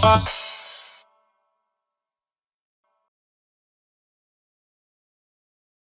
Bye.